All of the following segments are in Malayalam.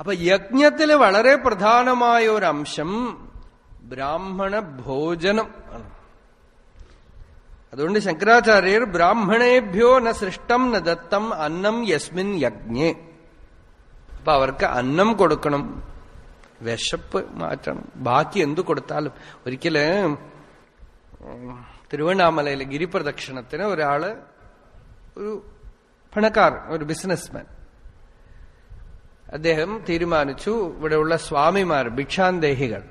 അപ്പൊ യജ്ഞത്തിൽ വളരെ പ്രധാനമായ ഒരു അംശം ബ്രാഹ്മണ ഭോജനം ആണ്. അതുകൊണ്ട് ശങ്കരാചാര്യർ ബ്രാഹ്മണേഭ്യോ ന സൃഷ്ടം ന ദത്തം അന്നം യസ്മിൻ യജ്ഞേ. അപ്പൊ അവർക്ക് അന്നം കൊടുക്കണം വിശപ്പ് മാറ്റണം. ബാക്കി എന്തു കൊടുത്താലും ഒരിക്കൽ തിരുവണ്ണാമലയിലെ ഗിരിപ്രദക്ഷിണത്തിന് ഒരാൾ ഒരു പണക്കാരൻ ഒരു ബിസിനസ്മാൻ. അദ്ദേഹം തീരുമാനിച്ചു ഇവിടെയുള്ള സ്വാമിമാർ ഭിക്ഷാന്തേഹികൾ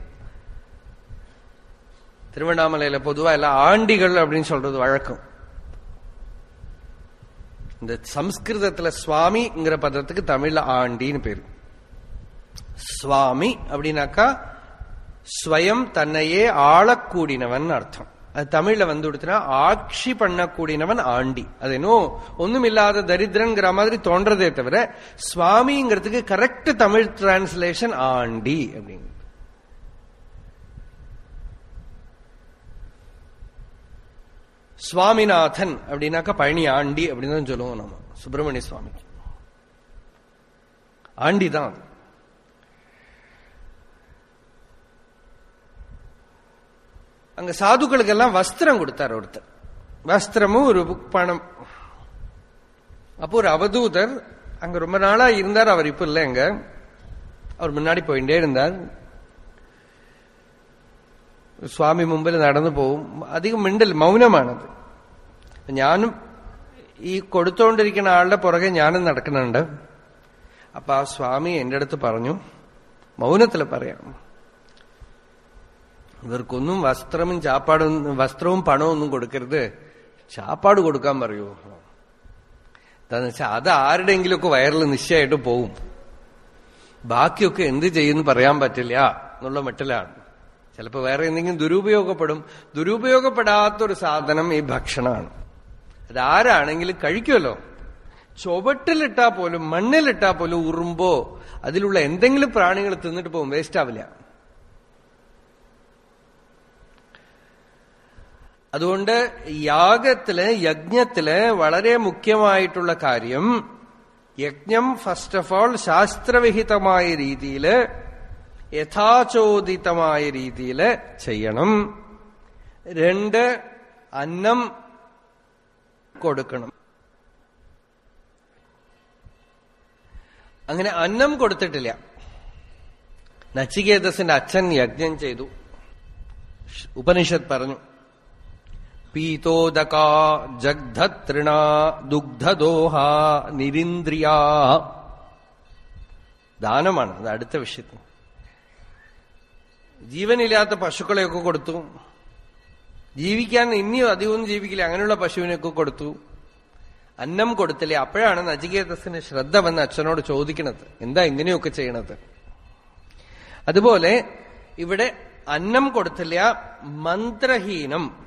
திருவண்ணாமலையில பொதுவா எல்லாம் ஆண்டிகள் அப்படின்னு சொல்றது வழக்கம் இந்த சம்ஸ்கிருதத்துல சுவாமிங்கிற பதத்துக்கு தமிழ்ல ஆண்டின்னு பேரு சுவாமி அப்படின்னாக்கா ஸ்வயம் தன்னையே ஆளக்கூடினவன் அர்த்தம் அது தமிழ்ல வந்து கொடுத்தனா ஆட்சி பண்ணக்கூடியவன் ஆண்டி. அது என்னோ ஒண்ணுமில்லாத தரித்திரங்கிற மாதிரி தோன்றதே தவிர சுவாமிங்கிறதுக்கு கரெக்ட் தமிழ் டிரான்ஸ்லேஷன் ஆண்டி அப்படின்னு. சுவாமிநாதன் அப்படின்னாக்கா பழனி ஆண்டி அப்படின்னு தான் சொல்லுவோம் நம்ம சுப்பிரமணிய சுவாமிக்கு. ஆண்டி தான் அது. அங்க சாதுக்களுக்கெல்லாம் வஸ்திரம் கொடுத்தார் ஒருத்தர் வஸ்திரமும் ஒரு பணம் அப்போ ஒரு அவதூதர் அங்க ரொம்ப நாளா இருந்தார் அவர் இப்ப இல்லை அங்க அவர் முன்னாடி போயிட்டே இருந்தார் സ്വാമി മുമ്പിൽ നടന്നു പോവും അധികം മിണ്ടൽ മൗനമാണത് ഞാനും ഈ കൊടുത്തോണ്ടിരിക്കുന്ന ആളുടെ പുറകെ ഞാനും നടക്കുന്നുണ്ട് അപ്പൊ ആ സ്വാമി എന്റെ അടുത്ത് പറഞ്ഞു മൗനത്തിൽ പറയാം ഇവർക്കൊന്നും വസ്ത്രവും ചാപ്പാടും വസ്ത്രവും പണവും ഒന്നും കൊടുക്കരുത്. ചാപ്പാട് കൊടുക്കാൻ പറയൂ. എന്താന്ന് വെച്ചാൽ അത് ആരുടെയെങ്കിലുമൊക്കെ വയറിൽ നിശ്ചയമായിട്ട് പോവും. ബാക്കിയൊക്കെ എന്ത് ചെയ്യുന്നു പറയാൻ പറ്റില്ല എന്നുള്ള മെട്ടലാണ്. ചിലപ്പോൾ വേറെ എന്തെങ്കിലും ദുരുപയോഗപ്പെടും. ദുരുപയോഗപ്പെടാത്തൊരു സാധനം ഈ ഭക്ഷണമാണ്. അതാരാണെങ്കിലും കഴിക്കുമല്ലോ. ചുവട്ടിലിട്ടാ പോലും മണ്ണിലിട്ടാ പോലും ഉറുമ്പോ അതിലുള്ള എന്തെങ്കിലും പ്രാണികൾ തിന്നിട്ട് പോകും വേസ്റ്റ് ആവില്ല അതുകൊണ്ട് യാഗത്തിൽ യജ്ഞത്തിൽ വളരെ മുഖ്യമായിട്ടുള്ള കാര്യം യജ്ഞം ഫസ്റ്റ് ഓഫ് ഓൾ ശാസ്ത്രവിഹിതമായ രീതിയിൽ യഥാചോദിതമായ രീതിയിൽ ചെയ്യണം. രണ്ട് അന്നം കൊടുക്കണം. അങ്ങനെ അന്നം കൊടുത്തിട്ടില്ല. നച്ചികേതസിന്റെ അച്ഛൻ യജ്ഞം ചെയ്തു. ഉപനിഷത്ത് പറഞ്ഞു. പീതോദക ജഗ്ധതൃണ ദുഗ്ധദോഹ നിരിന്ദ്രിയാ ദാനമാണ് അത് അടുത്ത വിഷയത്തിന്. ജീവനില്ലാത്ത പശുക്കളെയൊക്കെ കൊടുത്തു. ജീവിക്കാൻ ഇനിയും അധികമൊന്നും ജീവിക്കില്ല അങ്ങനെയുള്ള പശുവിനെയൊക്കെ കൊടുത്തു. അന്നം കൊടുത്തില്ലേ അപ്പോഴാണ് നചികേതസിന് ശ്രദ്ധ വന്ന് അച്ഛനോട് ചോദിക്കണത് എന്താ ഇങ്ങനെയൊക്കെ ചെയ്യണത്? അതുപോലെ ഇവിടെ അന്നം കൊടുത്തില്ല മന്ത്രഹീനം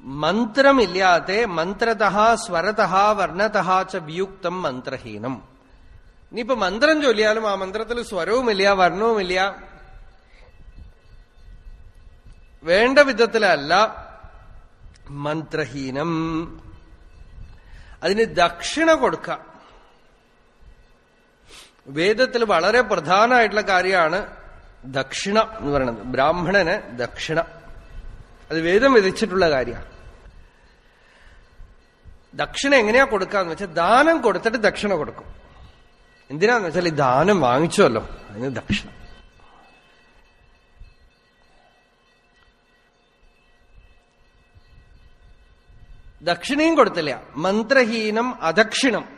മന്ത്രമില്ലാതെ മന്ത്രത സ്വരത വർണത ച വിയുക്തം മന്ത്രഹീനം. ഇനിയിപ്പോ മന്ത്രം ചൊല്ലിയാലും ആ മന്ത്രത്തിൽ സ്വരവുമില്ല വർണവുമില്ല. വേണ്ട വിധത്തിലല്ല മന്ത്രഹീനം. അതിന് ദക്ഷിണ കൊടുക്ക. വേദത്തിൽ വളരെ പ്രധാനമായിട്ടുള്ള കാര്യമാണ് ദക്ഷിണ എന്ന് പറയുന്നത്. ബ്രാഹ്മണന് ദക്ഷിണ. അത് വേദം വിധിച്ചിട്ടുള്ള കാര്യമാണ്. ദക്ഷിണ എങ്ങനെയാ കൊടുക്കാന്ന് വെച്ചാൽ ദാനം കൊടുത്തിട്ട് ദക്ഷിണ കൊടുക്കും. എന്തിനാന്ന് വെച്ചാൽ ഈ ദാനം വാങ്ങിച്ചുവല്ലോ. അതിന് ദക്ഷിണ. ദക്ഷിണയും കൊടുത്തില്ല. മന്ത്രഹീനം അദക്ഷിണം.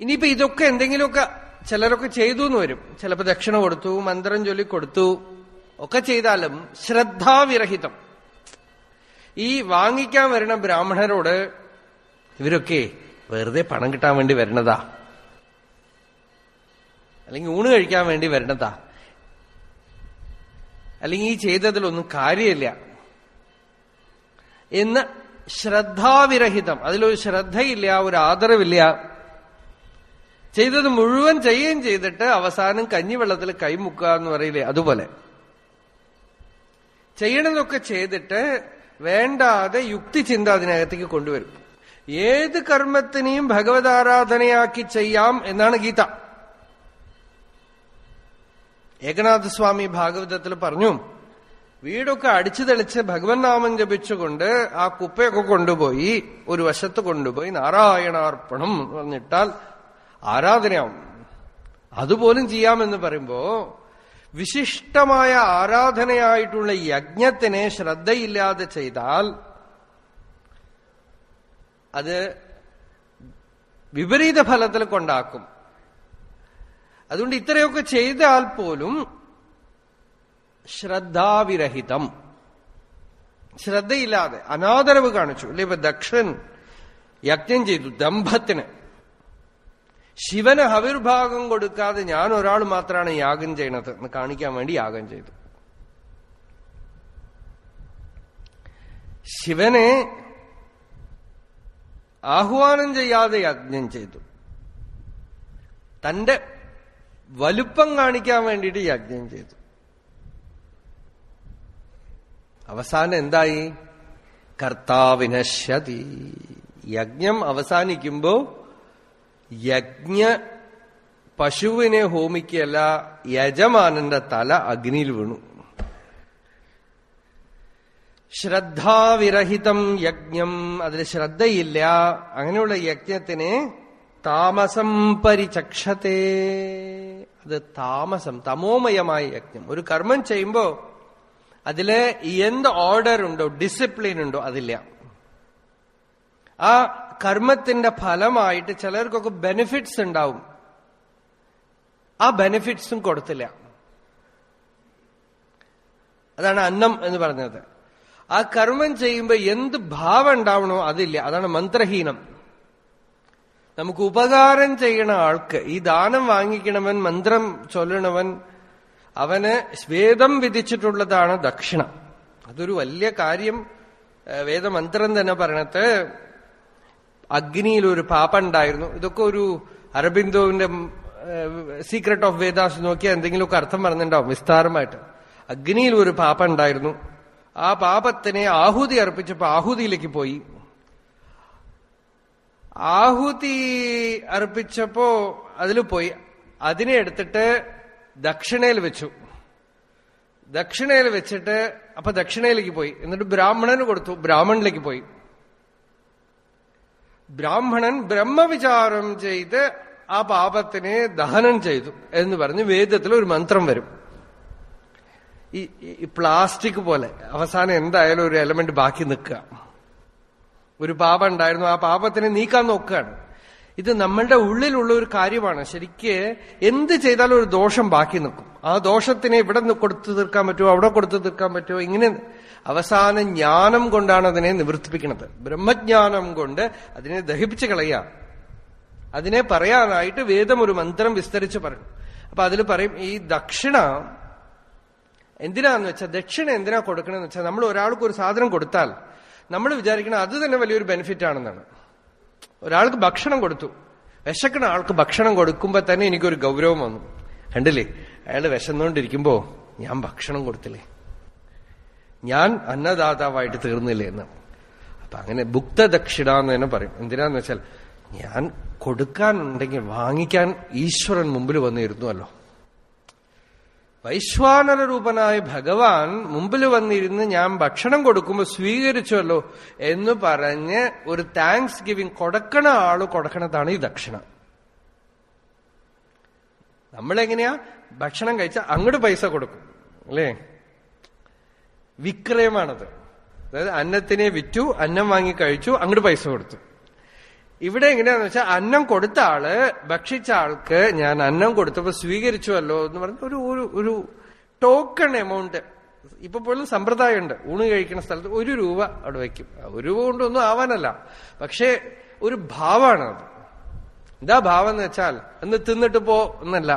ഇനിയിപ്പോ ഇതൊക്കെ എന്തെങ്കിലുമൊക്കെ ചിലരൊക്കെ ചെയ്തു എന്ന് വരും. ചിലപ്പോ ദക്ഷിണ കൊടുത്തു മന്ത്രം ചൊല്ലി കൊടുത്തു. ഒക്കെ ചെയ്താലും ശ്രദ്ധാവിരഹിതം. ഈ വാങ്ങിക്കാൻ വരുന്ന ബ്രാഹ്മണരോട് ഇവരൊക്കെ വെറുതെ പണം കിട്ടാൻ വേണ്ടി വരണതാ അല്ലെങ്കിൽ ഊണ് കഴിക്കാൻ വേണ്ടി വരണതാ അല്ലെങ്കിൽ ഈ ചെയ്തതിലൊന്നും കാര്യമില്ല. എന്ന് ശ്രദ്ധാവിരഹിതം. അതിലൊരു ശ്രദ്ധയില്ല ഒരു ആദരവില്ല. ചെയ്തത് മുഴുവൻ ചെയ്യുകയും ചെയ്തിട്ട് അവസാനം കഞ്ഞിവെള്ളത്തിൽ കൈമുക്കുക എന്ന് പറയില്ലേ അതുപോലെ. ചെയ്യണതൊക്കെ ചെയ്തിട്ട് വേണ്ടാതെ യുക്തിചിന്ത അതിനകത്തേക്ക് കൊണ്ടുവരും. ഏത് കർമ്മത്തിനെയും ഭഗവത് ആരാധനയാക്കി ചെയ്യാം എന്നാണ് ഗീത. ഏകനാഥസ്വാമി ഭാഗവതത്തിൽ പറഞ്ഞു വീടൊക്കെ അടിച്ചു തെളിച്ച് ഭഗവൻ നാമം ജപിച്ചുകൊണ്ട് ആ കുപ്പയൊക്കെ കൊണ്ടുപോയി ഒരു വശത്ത് കൊണ്ടുപോയി നാരായണാർപ്പണം എന്ന് പറഞ്ഞിട്ടാൽ ആരാധനയാവും. അതുപോലും ചെയ്യാമെന്ന് പറയുമ്പോ വിശിഷ്ടമായ ആരാധനയായിട്ടുള്ള യജ്ഞത്തിനെ ശ്രദ്ധയില്ലാതെ ചെയ്താൽ അത് വിപരീത ഫലത്തിൽ കൊണ്ടാക്കും. അതുകൊണ്ട് ഇത്രയൊക്കെ ചെയ്താൽ പോലും ശ്രദ്ധാവിരഹിതം. ശ്രദ്ധയില്ലാതെ അനാദരവ് കാണിച്ചു. അല്ലെ ഇപ്പൊ ദക്ഷൻ യജ്ഞം ചെയ്തു ദമ്പത്തിന്. ശിവന് ഹവിർഭാഗം കൊടുക്കാതെ ഞാൻ ഒരാൾ മാത്രമാണ് യാഗം ചെയ്യണത്. എന്ന് കാണിക്കാൻ വേണ്ടി യാഗം ചെയ്തു. ശിവനെ ആഹ്വാനം ചെയ്യാതെ യജ്ഞം ചെയ്തു. തന്റെ വലുപ്പം കാണിക്കാൻ വേണ്ടിയിട്ട് യജ്ഞം ചെയ്തു. അവസാനം എന്തായി? കർത്താവിനശ്യതി യജ്ഞം അവസാനിക്കുമ്പോ യജ്ഞ പശുവിനെ ഹോമിക്കല്ല യജമാനന്റെ തല അഗ്നിയിൽ വീണു. ശ്രദ്ധാവിരഹിതം യജ്ഞം. അതിൽ ശ്രദ്ധയില്ല. അങ്ങനെയുള്ള യജ്ഞത്തിനെ താമസം പരിചക്ഷത്തെ അത് താമസം തമോമയമായ യജ്ഞം. ഒരു കർമ്മം ചെയ്യുമ്പോ അതിൽ എന്ത് ഓർഡർ ഉണ്ടോ ഡിസിപ്ലിൻ ഉണ്ടോ അതില്ല. ആ കർമ്മത്തിന്റെ ഫലമായിട്ട് ചിലർക്കൊക്കെ ബെനിഫിറ്റ്സ് ഉണ്ടാവും. ആ ബെനിഫിറ്റ്സും കൊടുത്തില്ല. അതാണ് അന്നം എന്ന് പറഞ്ഞത്. ആ കർമ്മം ചെയ്യുമ്പോൾ എന്ത് ഭാവം ഉണ്ടാവണോ അതില്ല. അതാണ് മന്ത്രഹീനം. നമുക്ക് ഉപകാരം ചെയ്യണ ആൾക്ക് ഈ ദാനം വാങ്ങിക്കണവൻ മന്ത്രം ചൊല്ലണവൻ അവന് വേദം വിധിച്ചിട്ടുള്ളതാണ് ദക്ഷിണ. അതൊരു വലിയ കാര്യം വേദമന്ത്രം തന്നെ പറയണത് അഗ്നിയിൽ ഒരു പാപ്പ ഉണ്ടായിരുന്നു ഇതൊക്കെ ഒരു അരബിന്ദോവിന്റെ സീക്രട്ട് ഓഫ് വേദാസ് നോക്കിയാൽ എന്തെങ്കിലുമൊക്കെ അർത്ഥം പറഞ്ഞിട്ടുണ്ടാവും വിസ്താരമായിട്ട്. അഗ്നിയിൽ ഒരു പാപ്പുണ്ടായിരുന്നു. ആ പാപത്തിനെ ആഹുതി അർപ്പിച്ചപ്പോ ആഹുതിയിലേക്ക് പോയി. ആഹുതി അർപ്പിച്ചപ്പോ അതിൽ പോയി. അതിനെ എടുത്തിട്ട് ദക്ഷിണയിൽ വെച്ചു. ദക്ഷിണയിൽ വെച്ചിട്ട് അപ്പൊ ദക്ഷിണയിലേക്ക് പോയി. എന്നിട്ട് ബ്രാഹ്മണന് കൊടുത്തു. ബ്രാഹ്മണിലേക്ക് പോയി. ബ്രാഹ്മണൻ ബ്രഹ്മവിചാരം ചെയ്ത് ആ പാപത്തിനെ ദഹനം ചെയ്തു എന്ന് പറഞ്ഞ് വേദത്തിൽ ഒരു മന്ത്രം വരും. ഈ പ്ലാസ്റ്റിക് പോലെ അവസാനം എന്തായാലും ഒരു എലമെന്റ് ബാക്കി നിൽക്കുക. ഒരു പാപം ഉണ്ടായിരുന്നു ആ പാപത്തിനെ നീക്കാൻ നോക്കുകയാണ്. ഇത് നമ്മളുടെ ഉള്ളിലുള്ള ഒരു കാര്യമാണ്. ശരിക്ക് എന്ത് ചെയ്താലും ഒരു ദോഷം ബാക്കി നിൽക്കും. ആ ദോഷത്തിനെ ഇവിടെ കൊടുത്തു തീർക്കാൻ പറ്റുമോ അവിടെ കൊടുത്തു തീർക്കാൻ പറ്റുമോ ഇങ്ങനെ അവസാന ജ്ഞാനം കൊണ്ടാണ് അതിനെ നിവർത്തിപ്പിക്കുന്നത്. ബ്രഹ്മജ്ഞാനം കൊണ്ട് അതിനെ ദഹിപ്പിച്ച് കളയുക. അതിനെ പറയാനായിട്ട് വേദം ഒരു മന്ത്രം വിസ്തരിച്ച് പറയും അപ്പൊ അതിൽ പറയും ഈ ദക്ഷിണ എന്തിനാന്ന് വെച്ചാൽ ദക്ഷിണ എന്തിനാ കൊടുക്കണമെന്ന് വെച്ചാൽ നമ്മൾ ഒരാൾക്ക് ഒരു സാധനം കൊടുത്താൽ നമ്മൾ വിചാരിക്കണം അത് തന്നെ വലിയൊരു ബെനിഫിറ്റ് ആണെന്നാണ്. ഒരാൾക്ക് ഭക്ഷണം കൊടുത്തു. വിശക്കണ ആൾക്ക് ഭക്ഷണം കൊടുക്കുമ്പോ തന്നെ എനിക്കൊരു ഗൗരവം വന്നു. കണ്ടില്ലേ? അയാൾ വിശന്നുകൊണ്ടിരിക്കുമ്പോ ഞാൻ ഭക്ഷണം കൊടുത്തില്ലേ? ഞാൻ അന്നദാതാവായിട്ട് തീർന്നില്ലേ എന്ന്. അപ്പൊ അങ്ങനെ ഭുക്തദക്ഷിണ എന്ന് തന്നെ പറയും. എന്തിനാന്ന് വെച്ചാൽ ഞാൻ കൊടുക്കാനുണ്ടെങ്കിൽ വാങ്ങിക്കാൻ ഈശ്വരൻ മുമ്പിൽ വന്നിരുന്നുവല്ലോ. വൈശ്വാനര രൂപനായ ഭഗവാൻ മുമ്പിൽ വന്നിരുന്ന് ഞാൻ ഭക്ഷണം കൊടുക്കുമ്പോൾ സ്വീകരിച്ചുവല്ലോ എന്ന് പറഞ്ഞ് ഒരു താങ്ക്സ് ഗിവിംഗ് കൊടുക്കണ ആൾ കൊടുക്കണതാണ് ഈ ദക്ഷിണ. നമ്മളെങ്ങനെയാ? ഭക്ഷണം കഴിച്ചാൽ അങ്ങോട്ട് പൈസ കൊടുക്കും. അല്ലേ? വിക്രയമാണത്. അതായത് അന്നത്തിനെ വിറ്റു അന്നം വാങ്ങി കഴിച്ചു അങ്ങോട്ട് പൈസ കൊടുത്തു. ഇവിടെ എങ്ങനെയാന്ന് വെച്ചാൽ അന്നം കൊടുത്ത ആൾ ഭക്ഷിച്ച ആൾക്ക് ഞാൻ അന്നം കൊടുത്തപ്പോ സ്വീകരിച്ചുവല്ലോ എന്ന് പറഞ്ഞ ഒരു ഒരു ഒരു ടോക്കൺ എമൗണ്ട് ഇപ്പൊ പോലും സമ്പ്രദായമുണ്ട്. ഊണ് കഴിക്കുന്ന സ്ഥലത്ത് ഒരു രൂപ അവിടെ വയ്ക്കും. ഒരു രൂപ കൊണ്ടൊന്നും ആവാനല്ല. പക്ഷേ ഒരു ഭാവമാണ് അത് എന്താ ഭാവം എന്ന് വെച്ചാൽ എന്ന് തിന്നിട്ട് പോ എന്നല്ല.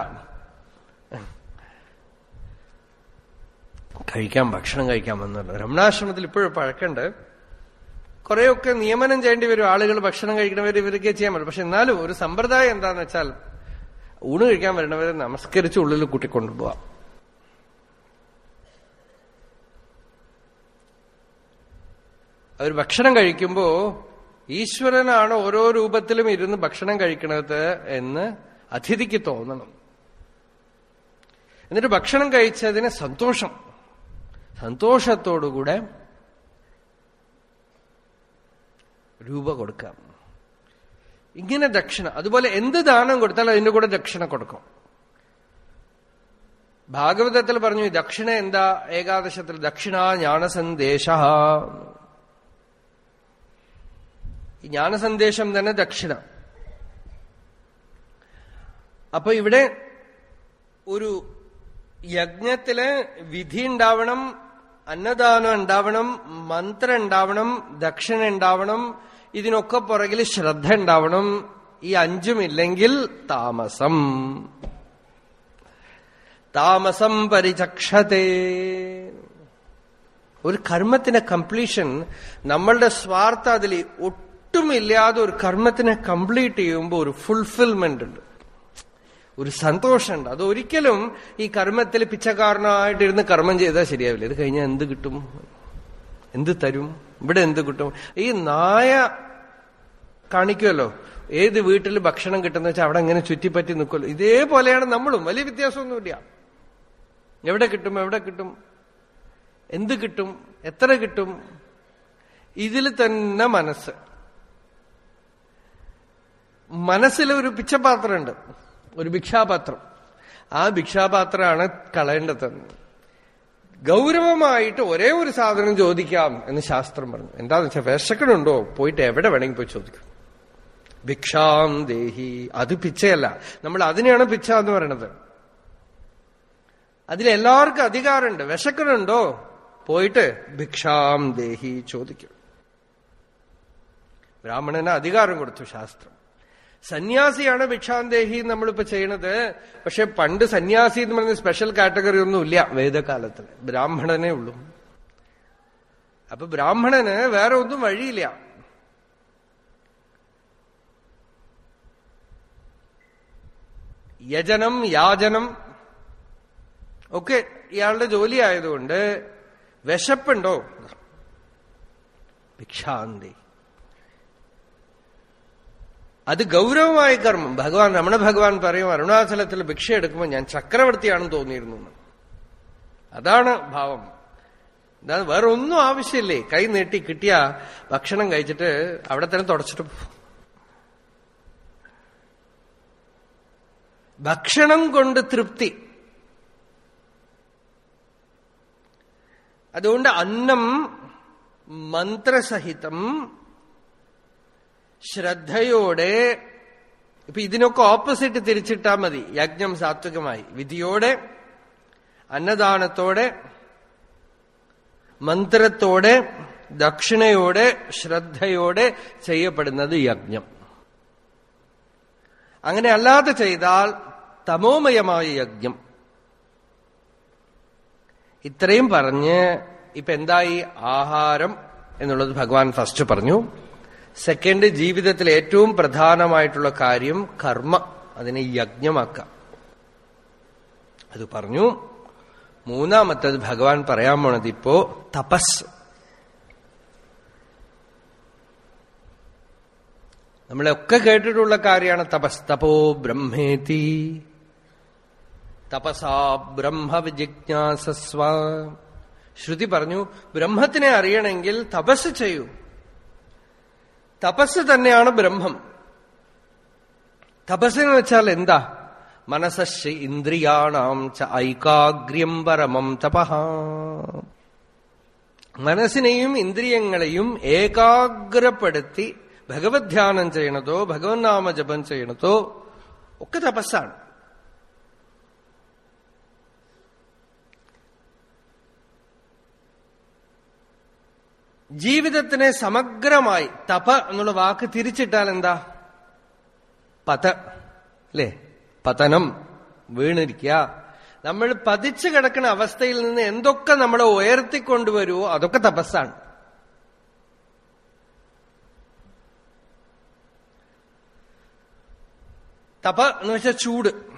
കഴിക്കാം ഭക്ഷണം കഴിക്കാം എന്നുള്ളത്. രമണാശ്രമത്തിൽ ഇപ്പോഴും പഴക്കണ്ട്. കുറെയൊക്കെ നിയമനം ചെയ്യേണ്ടി വരും. ആളുകൾ ഭക്ഷണം കഴിക്കണവർ ഇവരൊക്കെ ചെയ്യാൻ പറ്റും. പക്ഷെ എന്നാലും ഒരു സമ്പ്രദായം എന്താന്ന് വെച്ചാൽ ഊണ് കഴിക്കാൻ വരുന്നവരെ നമസ്കരിച്ച് ഉള്ളിൽ കൂട്ടിക്കൊണ്ടുപോവാം. അവർ ഭക്ഷണം കഴിക്കുമ്പോ ഈശ്വരനാണ് ഓരോ രൂപത്തിലും ഇരുന്ന് ഭക്ഷണം കഴിക്കണത് എന്ന് അതിഥിക്ക് തോന്നണം. എന്നിട്ട് ഭക്ഷണം കഴിച്ചതിന് സന്തോഷം. സന്തോഷത്തോടുകൂടെ രൂപ കൊടുക്കാം ഇങ്ങനെ ദക്ഷിണ അതുപോലെ എന്ത് ദാനം കൊടുത്താൽ അതിന്റെ കൂടെ ദക്ഷിണ കൊടുക്കും. ഭാഗവതത്തിൽ പറഞ്ഞു ദക്ഷിണ എന്താ? ഏകാദശത്തിൽ ദക്ഷിണ ജ്ഞാനസന്ദേശ. ഈ ജ്ഞാനസന്ദേശം തന്നെ ദക്ഷിണ. അപ്പൊ ഇവിടെ ഒരു യജ്ഞത്തിൽ വിധി ഉണ്ടാവണം അന്നദാനം ഉണ്ടാവണം മന്ത്രം ഉണ്ടാവണം ദക്ഷിണ ഉണ്ടാവണം ഇതിനൊക്കെ പുറകിൽ ശ്രദ്ധ ഉണ്ടാവണം. ഈ അഞ്ചും ഇല്ലെങ്കിൽ താമസം. താമസം പരിചക്ഷതേ. ഒരു കർമ്മത്തിന് കംപ്ലീഷൻ നമ്മളുടെ സ്വാർത്ഥ അതിൽ ഒട്ടുമില്ലാതെ ഒരു കർമ്മത്തിനെ കംപ്ലീറ്റ് ചെയ്യുമ്പോൾ ഒരു ഫുൾഫിൽമെന്റ് ഉണ്ട്. ഒരു സന്തോഷമുണ്ട്. അത് ഒരിക്കലും ഈ കർമ്മത്തിൽ പിച്ചക്കാരനായിട്ടിരുന്ന് കർമ്മം ചെയ്താൽ ശരിയാവില്ല. ഇത് കഴിഞ്ഞാൽ എന്ത് കിട്ടും? എന്ത് തരും? ഇവിടെ എന്ത് കിട്ടും? ഈ നായ കാണിക്കുമല്ലോ. ഏത് വീട്ടിൽ ഭക്ഷണം കിട്ടുന്ന വെച്ചാൽ അവിടെ എങ്ങനെ ചുറ്റിപ്പറ്റി നിൽക്കുമല്ലോ. ഇതേപോലെയാണ് നമ്മളും. വലിയ വ്യത്യാസമൊന്നുമില്ല. എവിടെ കിട്ടും? എവിടെ കിട്ടും? എന്ത് കിട്ടും? എത്ര കിട്ടും? ഇതിൽ തന്നെ മനസ്സ്. മനസ്സിലൊരു പിച്ചപാത്രമുണ്ട്. ഒരു ഭിക്ഷാപാത്രം. ആ ഭിക്ഷാപാത്രമാണ് കളയേണ്ടത്. ഗൗരവമായിട്ട് ഒരേ ഒരു സാധനം ചോദിക്കാം എന്ന് ശാസ്ത്രം പറഞ്ഞു. എന്താന്ന് വെച്ചാൽ വിശക്കണുണ്ടോ പോയിട്ട് എവിടെ വേണമെങ്കിൽ പോയി ചോദിക്കും. ഭിക്ഷാം ദേഹി. അത് പിച്ചയല്ല നമ്മൾ അതിനെയാണ് പിച്ച എന്ന് പറയണത്. അതിലെല്ലാവർക്കും അധികാരമുണ്ട്. വിശക്കണുണ്ടോ പോയിട്ട് ഭിക്ഷാം ദേഹി ചോദിക്കും. ബ്രാഹ്മണന് അധികാരം കൊടുത്തു ശാസ്ത്രം. സന്യാസിയാണ് ഭിക്ഷാന്തേഹി നമ്മളിപ്പോ ചെയ്യണത്. പക്ഷെ പണ്ട് സന്യാസി എന്ന് പറയുന്ന സ്പെഷ്യൽ കാറ്റഗറി ഒന്നും ഇല്ല വേദകാലത്തിൽ ബ്രാഹ്മണനെ ഉള്ളൂ. അപ്പൊ ബ്രാഹ്മണന് വേറെ ഒന്നും വഴിയില്ല. യജനം യാചനം ഒക്കെ ഇയാളുടെ ജോലി ആയതുകൊണ്ട് വിശപ്പുണ്ടോ? ഭിക്ഷാന്തി അത് ഗൗരവമായ കർമ്മം. ഭഗവാൻ രമണ ഭഗവാൻ പറയും അരുണാചലത്തിൽ ഭിക്ഷ എടുക്കുമ്പോൾ ഞാൻ ചക്രവർത്തിയാണെന്ന് തോന്നിയിരുന്നു അതാണ് ഭാവം. എന്താ വേറെ ഒന്നും ആവശ്യമില്ലേ? കൈ നീട്ടി കിട്ടിയ ഭക്ഷണം കഴിച്ചിട്ട് അവിടെ തന്നെ തുടച്ചിട്ട് ഭക്ഷണം കൊണ്ട് തൃപ്തി. അതുകൊണ്ട് അന്നം മന്ത്രസഹിതം ശ്രദ്ധയോടെ ഇപ്പൊ ഇതിനൊക്കെ ഓപ്പോസിറ്റ് തിരിച്ചിട്ടാ മതി. യജ്ഞം സാത്വികമായി. വിധിയോടെ അന്നദാനത്തോടെ മന്ത്രത്തോടെ ദക്ഷിണയോടെ ശ്രദ്ധയോടെ ചെയ്യപ്പെടുന്നത് യജ്ഞം. അങ്ങനെ അല്ലാതെ ചെയ്താൽ തമോമയമായ യജ്ഞം. ഇത്രയും പറഞ്ഞ് ഇപ്പൊ എന്തായി? ആഹാരം എന്നുള്ളത് ഭഗവാൻ ഫസ്റ്റ് പറഞ്ഞു. സെക്കൻഡ് ജീവിതത്തിൽ ഏറ്റവും പ്രധാനമായിട്ടുള്ള കാര്യം കർമ്മ അതിനെ യജ്ഞമാക്കാം. അത് പറഞ്ഞു. മൂന്നാമത്തത് ഭഗവാൻ പറയാൻ പോണത് ഇപ്പോ തപസ്. നമ്മളൊക്കെ കേട്ടിട്ടുള്ള കാര്യമാണ് തപസ്. തപോ ബ്രഹ്മേതി. തപസാ ബ്രഹ്മവിജിജ്ഞാസസ്വ ശ്രുതി പറഞ്ഞു ബ്രഹ്മത്തിനെ അറിയണമെങ്കിൽ തപസ് ചെയ്യൂ. തപസ് തന്നെയാണ് ബ്രഹ്മം തപസ്സിന് വെച്ചാൽ എന്താ? മനസ്സശ്രീ ഇന്ദ്രിയാണാം ച ഐകാഗ്ര്യം പരമം തപഹ മനസ്സിനെയും ഇന്ദ്രിയങ്ങളെയും ഏകാഗ്രപ്പെടുത്തി ഭഗവത് ധ്യാനം ചെയ്യണതോ ഭഗവത് നാമ ജപം ചെയ്യണതോ ഒക്കെ തപസ്സാണ്. ജീവിതത്തിനെ സമഗ്രമായി തപ എന്നുള്ള വാക്ക് തിരിച്ചിട്ടാൽ എന്താ? പത. അല്ലേ? പതനം. വീണിരിക്കുക നമ്മൾ പതിച്ചു കിടക്കുന്ന അവസ്ഥയിൽ നിന്ന് എന്തൊക്കെ നമ്മളെ ഉയർത്തിക്കൊണ്ടുവരുമോ അതൊക്കെ തപസ്സാണ്. തപ എന്ന് വെച്ചാൽ ചൂട്.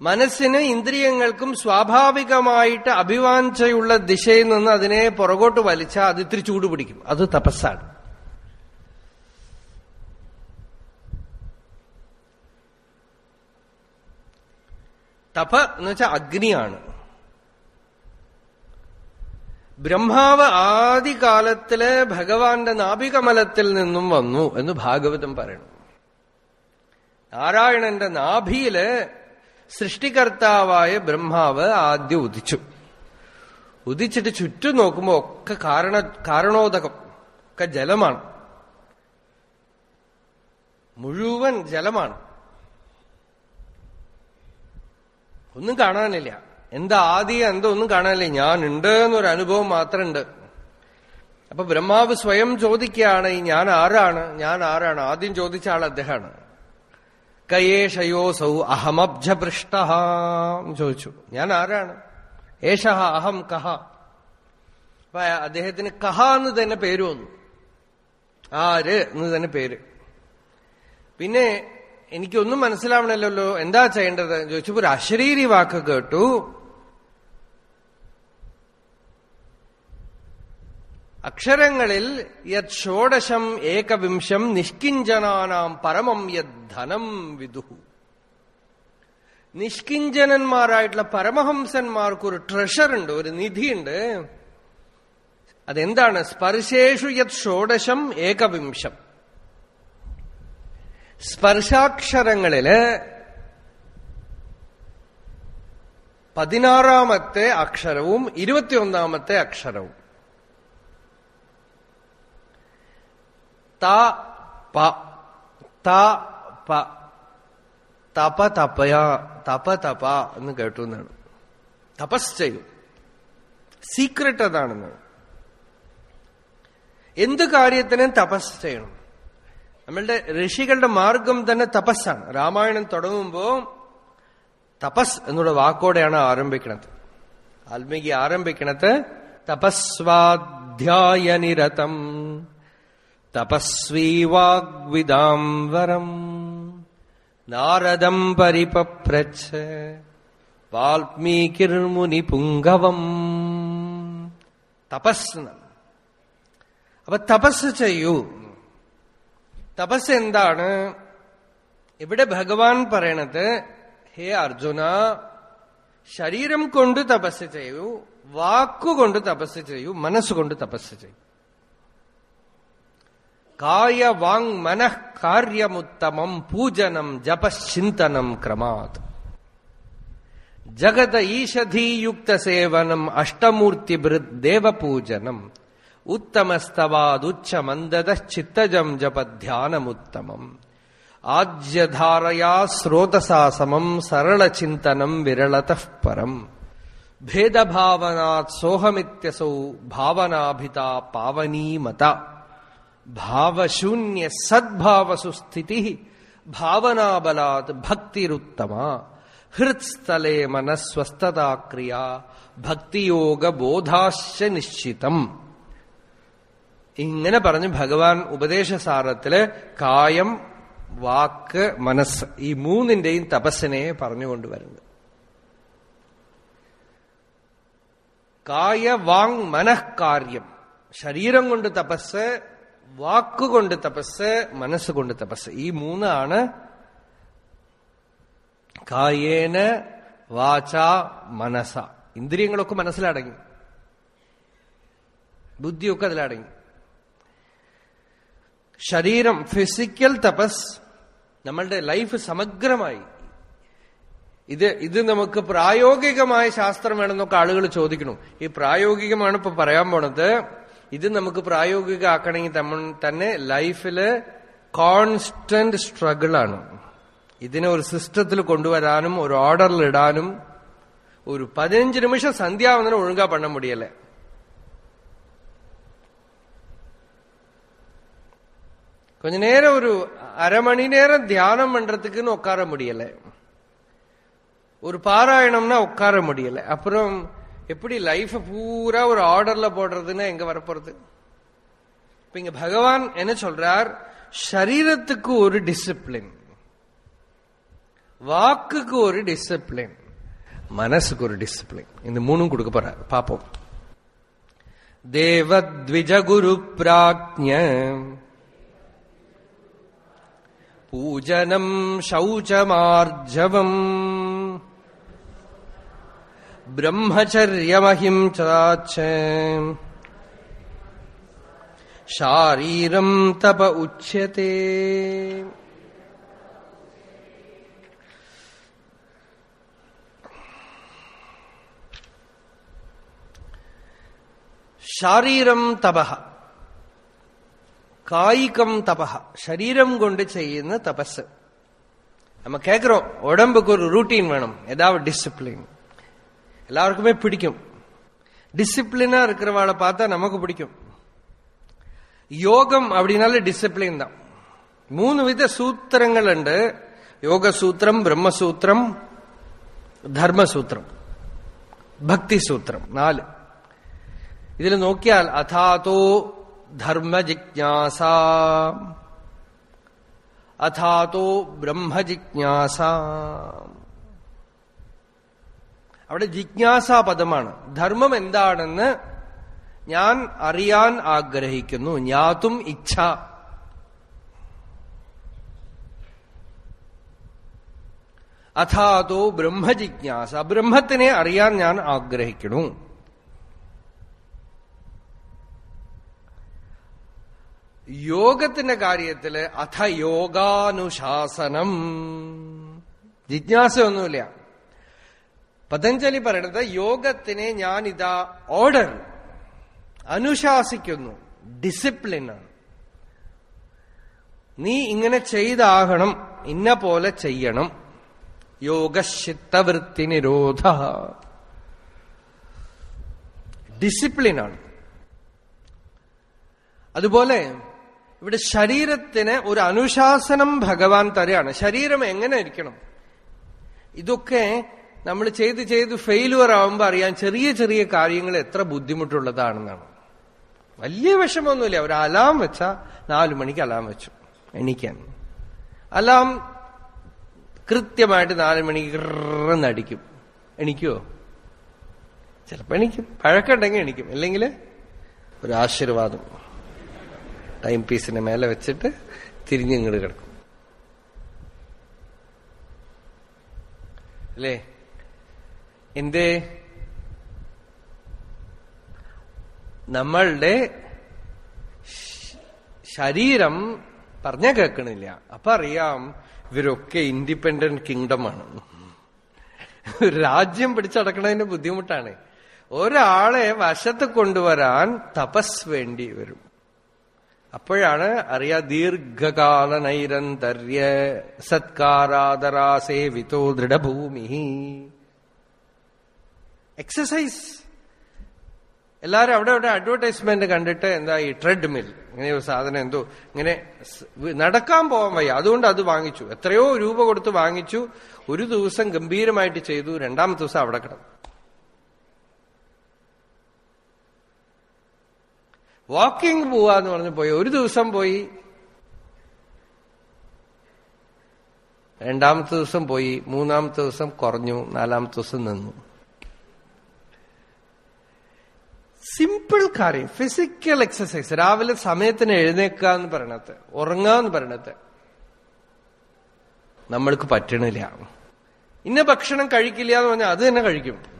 മനസ്സിന് ഇന്ദ്രിയങ്ങൾക്കും സ്വാഭാവികമായിട്ട് അഭിവാഞ്ചയുള്ള ദിശയിൽ നിന്ന് അതിനെ പുറകോട്ട് വലിച്ചാൽ അത് ഇത്തിരി ചൂടുപിടിക്കും അത് തപസ്സാണ്. തപ എന്ന് വെച്ചാൽ അഗ്നിയാണ്. ബ്രഹ്മാവ് ആദികാലത്തിലെ ഭഗവാന്റെ നാഭികമലത്തിൽ നിന്നും വന്നു എന്ന് ഭാഗവതം പറയണം. നാരായണന്റെ നാഭിയിൽ സൃഷ്ടികർത്താവായ ബ്രഹ്മാവ് ആദ്യം ഉദിച്ചു. ഉദിച്ചിട്ട് ചുറ്റും നോക്കുമ്പോ ഒക്കെ കാരണ കാരണോദകം ഒക്കെ ജലമാണ്. മുഴുവൻ ജലമാണ്. ഒന്നും കാണാനില്ല. എന്താ ആദ്യം എന്തോ ഒന്നും കാണാനില്ല. ഞാൻ ഉണ്ട് എന്നൊരു അനുഭവം മാത്രമുണ്ട്. അപ്പൊ ബ്രഹ്മാവ് സ്വയം ചോദിക്കുകയാണ് ഞാൻ ആരാണ്? ഞാൻ ആരാണ്? ആദ്യം ചോദിച്ച ആൾ അദ്ദേഹമാണ്. കയേഷയോസൗ അഹമബ്ജപൃഷ്ട ചോദിച്ചു. ഞാൻ ആരാണ്? ഏഷ അഹം കഹ. അപ്പൊ അദ്ദേഹത്തിന് കഹ എന്ന് തന്നെ പേര് വന്നു. ആര് എന്ന് തന്നെ പേര്. പിന്നെ എനിക്കൊന്നും മനസ്സിലാവണല്ലോ എന്താ ചെയ്യേണ്ടത്? ചോദിച്ചപ്പോ ഒരു അശരീരി വാക്ക് കേട്ടു. അക്ഷരങ്ങളിൽ യത് ഷോഡശം ഏകവിംശം നിഷ്കിഞ്ചനാനാം പരമം യത് ധനം വിദുഹു. നിഷ്കിഞ്ചനന്മാരായിട്ടുള്ള പരമഹംസന്മാർക്ക് ഒരു ട്രഷർ ഉണ്ട് ഒരു നിധിയുണ്ട്. അതെന്താണ്? സ്പർശേഷു യത് ഷോഡശം ഏകവിംശം. സ്പർശാക്ഷരങ്ങളിൽ പതിനാറാമത്തെ അക്ഷരവും ഇരുപത്തിയൊന്നാമത്തെ അക്ഷരവും. തപ തപയ തപ തപ എന്ന് കേട്ടു എന്നാണ്. തപസ് ചെയ്യും. സീക്രട്ട് അതാണെന്നാണ്. എന്ത് കാര്യത്തിനും തപസ് ചെയ്യണം. നമ്മളുടെ ഋഷികളുടെ മാർഗം തന്നെ തപസ്സാണ്. രാമായണം തുടങ്ങുമ്പോ തപസ് എന്നുള്ള വാക്കോടെയാണ് ആരംഭിക്കുന്നത് വാൽമീകി ആരംഭിക്കണത് തപസ്വാധ്യായ നിരതം തപസ്വീ വാഗ്വിദാം വരം നാരദം പരിപപ്രച്ഛ. വാൽമീകിർമുനി പുങ്കവം തപസ് അപ്പൊ തപസ് ചെയ്യൂ. തപസ് എന്താണ്? ഇവിടെ ഭഗവാൻ പറയണത് ഹേ അർജുന ശരീരം കൊണ്ട് തപസ് ചെയ്യൂ വാക്കുകൊണ്ട് തപസ് ചെയ്യൂ മനസ്സുകൊണ്ട് തപസ് ചെയ്യൂ. കായ വാങ് മനഃ കാര്യമുത്തമം പൂജനം ജപശ്ചിന്തനം ക്രമാത്. ജഗത ഈഷധീയുക്ത സേവനം അഷ്ടമൂർത്തി ദേവപൂജനം ഉത്തമസ്തവാദുച്ഛ മന്ദതശ്ചിത്തജം ജപധ്യാനമുത്തമം. ആജ്യധാരയാ സ്രോതസാ സമം സരളചിന്തനം വിരളത പരം. ഭേദഭാവനാത് സോഹമിത്യസൗ ഭാവനാഭിത പാവനീമത. ഭാവശൂന്യ സദ്ഭാവസുസ്ഥിതി ഭാവനാബലാത് ഭക്തിരുത്തമ ഹൃത്സ്ഥലേ മനസ്വസ്ഥതാക്രിയ ഭക്തിയോഗ ബോധാശ്ച നിശ്ചിതം ഇങ്ങനെ പറഞ്ഞ് ഭഗവാൻ ഉപദേശസാരത്തിൽ കായം വാക്ക് മനസ്സ് ഈ മൂന്നിന്റെയും തപസ്സിനെ പറഞ്ഞുകൊണ്ടുവരുന്നത് കായ വാങ് മനഃകാര്യം ശരീരം കൊണ്ട് തപസ് വാക്കുകൊണ്ട് തപസ് മനസ്സുകൊണ്ട് തപസ് ഈ മൂന്നാണ് കായേന വാച മനസ. ഇന്ദ്രിയങ്ങളൊക്കെ മനസ്സിലടങ്ങി. ബുദ്ധിയൊക്കെ അതിലടങ്ങി. ശരീരം ഫിസിക്കൽ തപസ് നമ്മളുടെ ലൈഫ് സമഗ്രമായി. ഇത് ഇത് നമുക്ക് പ്രായോഗികമായ ശാസ്ത്രം വേണമെന്നൊക്കെ ആളുകൾ ചോദിക്കണം ഈ പ്രായോഗികമാണ് ഇപ്പൊ പറയാൻ പോണത്. ഇത് നമുക്ക് പ്രായോഗിക ആക്കണമെങ്കിൽ തന്നെ ലൈഫില് കോൺസ്റ്റന്റ് സ്ട്രഗിളാണ് ഇതിനെ ഒരു സിസ്റ്റത്തിൽ കൊണ്ടുവരാനും ഒരു ഓർഡറിൽ ഇടാനും ഒരു പതിനഞ്ച് നിമിഷം സന്ധ്യാവനം ഒഴുങ്കാ പണ്ണ മുടിയല്ലേ கொஞ்ச நேரம் ஒரு அரை மணி நேரம் தியானம் பண்றதுக்குன்னு உட்கார முடியல ஒரு பாராயணம்னா உட்கார முடியல அப்புறம் எப்படி லைஃபை பூரா ஒரு ஆர்டர்ல போடுறதுன்னா எங்க வரப்போறது? இப்ப இங்க பகவான் என்ன சொல்றார்? சரீரத்துக்கு ஒரு டிசிப்ளின் வாக்குக்கு ஒரு டிசிப்ளின் மனசுக்கு ஒரு டிசிப்ளின் இந்த மூணும் கொடுக்க போற பாப்போம் தேவத்விஜகுரு பிராஜ்ய பூஜனம் சௌச்சமார்ஜவம். ബ്രഹ്മചര്യമഹിം ചാച്ചേ ശാരീരം തപ ഉച്ചത്തെ ശാരീരം തപ. കായികം തപ. ശരീരം കൊണ്ട് ചെയ്യുന്ന തപസ്. നമ്മ കേക്കറോ? ഉടമ്പക്ക് ഒരു റൂട്ടീൻ വേണം. ഏതാവ് ഡിസിപ്ലിൻ எல்லாருக்குமே பிடிக்கும் டிசிப்ளினா இருக்கிறவாளை பார்த்தா நமக்கு பிடிக்கும் யோகம் அப்படின்னாலே டிசிப்ளின் தான் മൂന്ന് വിധ സൂത്രങ്ങളുണ്ട് യോഗസൂത്രം ബ്രഹ്മസൂത്രം ധർമ്മസൂത്രം ഭക്തിസൂത്രം നാല് ഇതിൽ നോക്കിയാൽ അഥാതോ ധർമ്മജിജ്ഞാസ അഥാതോ ബ്രഹ്മജിജ്ഞാസ അവിടെ ജിജ്ഞാസാപദമാണ്. ധർമ്മം എന്താണെന്ന് ഞാൻ അറിയാൻ ആഗ്രഹിക്കുന്നു. ഞാത്തും ഇച്ഛ. അഥാതോ ബ്രഹ്മജിജ്ഞാസ. ബ്രഹ്മത്തിനെ അറിയാൻ ഞാൻ ആഗ്രഹിക്കുന്നു. യോഗത്തിന്റെ കാര്യത്തിൽ അഥ യോഗാനുശാസനം ജിജ്ഞാസ ഒന്നുമില്ല പതഞ്ജലി പറയണത് യോഗത്തിനെ ഞാനിതാ ഓർഡർ അനുശാസിക്കുന്നു ഡിസിപ്ലിനാണ് നീ ഇങ്ങനെ ചെയ്താകണം ഇന്ന പോലെ ചെയ്യണം. യോഗശിത്തവൃത്തി നിരോധ. ഡിസിപ്ലിനാണ് അതുപോലെ ഇവിടെ ശരീരത്തിന് ഒരു അനുശാസനം ഭഗവാൻ തരികയാണ് ശരീരം എങ്ങനെ ഇരിക്കണം? ഇതൊക്കെ നമ്മൾ ചെയ്ത് ചെയ്ത് ഫെയിലുവർ ആവുമ്പോൾ അറിയാൻ ചെറിയ ചെറിയ കാര്യങ്ങൾ എത്ര ബുദ്ധിമുട്ടുള്ളതാണെന്നാണ്. വലിയ വിഷമമൊന്നുമില്ല. ഒരു അലാം വെച്ചാൽ നാലു മണിക്ക് അലാം വെച്ചു. എണീക്കാൻ. അലാം കൃത്യമായിട്ട് നാലു മണിക്ക് അടിക്കും. എണിക്കുവോ? ചിലപ്പോ എണിക്കും. പഴക്കമുണ്ടെങ്കിൽ എണിക്കും. അല്ലെങ്കിൽ ഒരു ആശീർവാദം. ടൈം പീസിന്റെ മേലെ വെച്ചിട്ട് തിരിഞ്ഞിങ്ങോട്ട് കിടക്കും. അല്ലേ? എന്തേ? നമ്മളുടെ ശരീരം പറഞ്ഞ കേൾക്കണില്ല. അപ്പൊ അറിയാം ഇവരൊക്കെ ഇൻഡിപെൻഡന്റ് ആണ്. രാജ്യം പിടിച്ചടക്കണതിന് ബുദ്ധിമുട്ടാണ്. ഒരാളെ വശത്ത് കൊണ്ടുവരാൻ തപസ് വേണ്ടി വരും. അപ്പോഴാണ് അറിയാ ദീർഘകാല നൈരന്തര്യ സത്കാരാദരാസേവിതോ ദൃഢഭൂമി. എക്സസൈസ് എല്ലാരും അവിടെ അവിടെ അഡ്വർടൈസ്മെന്റ് കണ്ടിട്ട് എന്താ ഈ ട്രെഡ് മിൽ ഇങ്ങനെ ഒരു സാധനം എന്തോ ഇങ്ങനെ നടക്കാൻ പോവാൻ വയ്യ. അതുകൊണ്ട് അത് വാങ്ങിച്ചു. എത്രയോ രൂപ കൊടുത്ത് വാങ്ങിച്ചു. ഒരു ദിവസം ഗംഭീരമായിട്ട് ചെയ്തു. രണ്ടാമത്തെ ദിവസം അവിടെ കിടന്നു. വാക്കിംഗ് പോവാന്ന് പറഞ്ഞു പോയി. ഒരു ദിവസം പോയി. രണ്ടാമത്തെ ദിവസം പോയി. മൂന്നാമത്തെ ദിവസം കുറഞ്ഞു. നാലാമത്തെ ദിവസം നിന്നു. സിമ്പിൾ കാര്യം ഫിസിക്കൽ എക്സസൈസ്. രാവിലെ സമയത്തിന് എഴുന്നേക്കുക എന്ന് പറയണത് ഉറങ്ങാന്ന് പറയണത്. നമ്മൾക്ക് പറ്റണില്ല. ഇന്ന ഭക്ഷണം കഴിക്കില്ല എന്ന് പറഞ്ഞാൽ അത് തന്നെ കഴിക്കും.